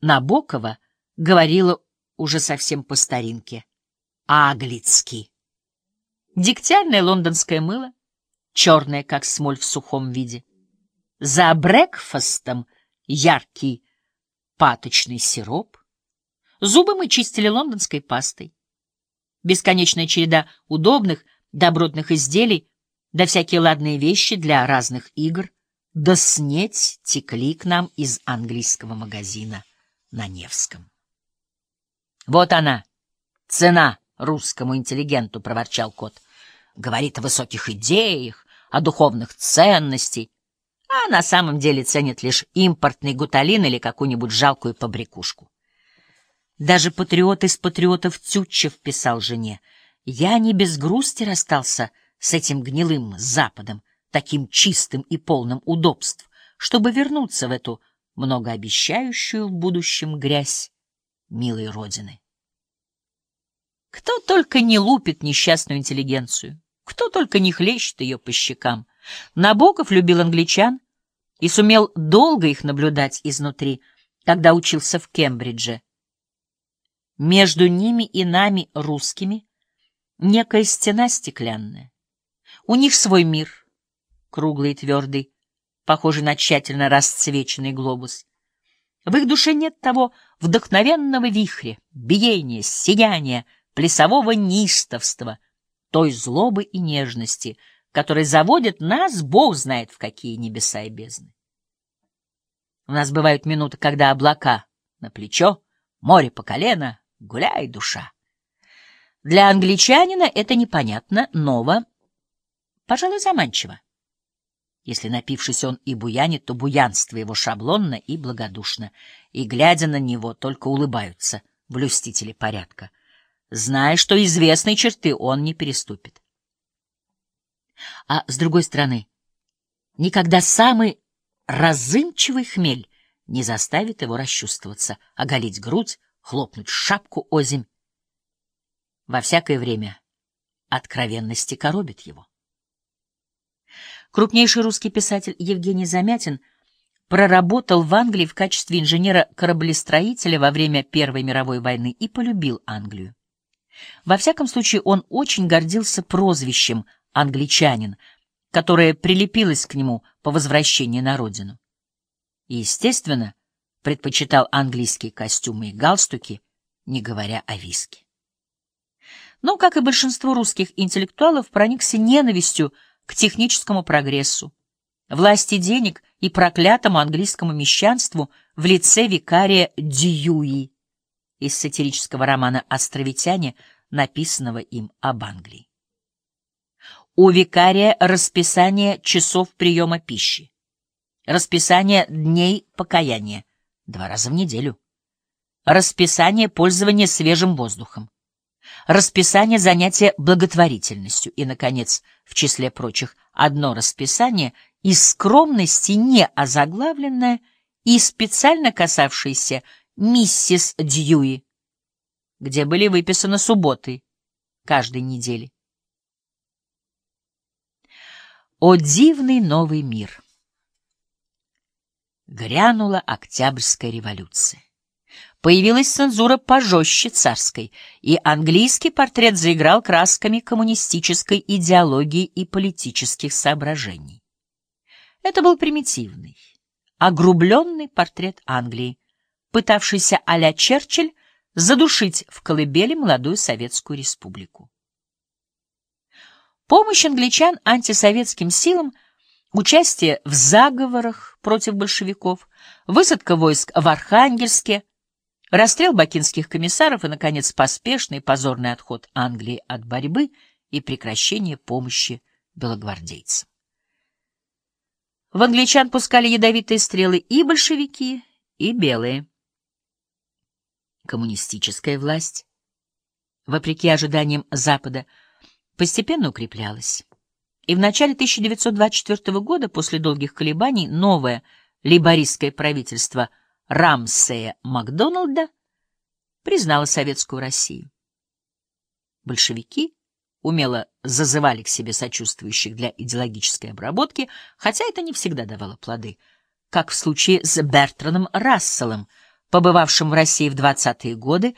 Набокова говорила уже совсем по старинке. Аглицкий. Дегтярное лондонское мыло, черное, как смоль в сухом виде. За брекфастом яркий паточный сироп. Зубы мы чистили лондонской пастой. Бесконечная череда удобных, добротных изделий, да всякие ладные вещи для разных игр, да снеть текли к нам из английского магазина на Невском. Вот она, цена русскому интеллигенту, — проворчал кот. Говорит о высоких идеях, о духовных ценностях, а на самом деле ценит лишь импортный гуталин или какую-нибудь жалкую побрякушку. Даже патриот из патриотов Тютчев писал жене, «Я не без грусти расстался с этим гнилым Западом, таким чистым и полным удобств, чтобы вернуться в эту многообещающую в будущем грязь милой Родины». Кто только не лупит несчастную интеллигенцию, кто только не хлещет ее по щекам. Набоков любил англичан и сумел долго их наблюдать изнутри, когда учился в Кембридже. Между ними и нами, русскими, некая стена стеклянная. У них свой мир, круглый и твердый, похожий на тщательно расцвеченный глобус. В их душе нет того вдохновенного вихря, биения, сияния, плясового нистовства, той злобы и нежности, которые заводят нас, Бог знает в какие небеса и бездны. У нас бывают минуты, когда облака на плечо, море по колено, гуляй, душа. Для англичанина это непонятно, ново, пожалуй, заманчиво. Если, напившись, он и буянит, то буянство его шаблонно и благодушно, и, глядя на него, только улыбаются блюстители порядка, зная, что известные черты он не переступит. А с другой стороны, никогда самый разымчивый хмель не заставит его расчувствоваться, оголить грудь, хлопнуть шапку озимь. Во всякое время откровенности коробит его. Крупнейший русский писатель Евгений Замятин проработал в Англии в качестве инженера-кораблестроителя во время Первой мировой войны и полюбил Англию. Во всяком случае, он очень гордился прозвищем «англичанин», которое прилепилось к нему по возвращении на родину. И, естественно, предпочитал английские костюмы и галстуки, не говоря о виске. Но, как и большинство русских интеллектуалов, проникся ненавистью к техническому прогрессу, власти денег и проклятому английскому мещанству в лице викария Дьюи из сатирического романа «Островитяне», написанного им об Англии. У викария расписание часов приема пищи, расписание дней покаяния, два раза в неделю, расписание пользования свежим воздухом, расписание занятия благотворительностью и, наконец, в числе прочих, одно расписание из скромности не озаглавленное и специально касавшееся миссис Дьюи, где были выписаны субботы каждой недели. О дивный новый мир! Грянула Октябрьская революция. Появилась цензура пожестче царской, и английский портрет заиграл красками коммунистической идеологии и политических соображений. Это был примитивный, огрубленный портрет Англии, пытавшийся а-ля Черчилль задушить в колыбели молодую Советскую Республику. Помощь англичан антисоветским силам, участие в заговорах против большевиков, высадка войск в Архангельске, расстрел бакинских комиссаров и, наконец, поспешный позорный отход Англии от борьбы и прекращение помощи белогвардейцам. В англичан пускали ядовитые стрелы и большевики, и белые коммунистическая власть, вопреки ожиданиям Запада, постепенно укреплялась. И в начале 1924 года, после долгих колебаний, новое лейбористское правительство Рамсея Макдоналда признало Советскую Россию. Большевики умело зазывали к себе сочувствующих для идеологической обработки, хотя это не всегда давало плоды, как в случае с Бертраном Расселом — побывавшим в России в 20-е годы,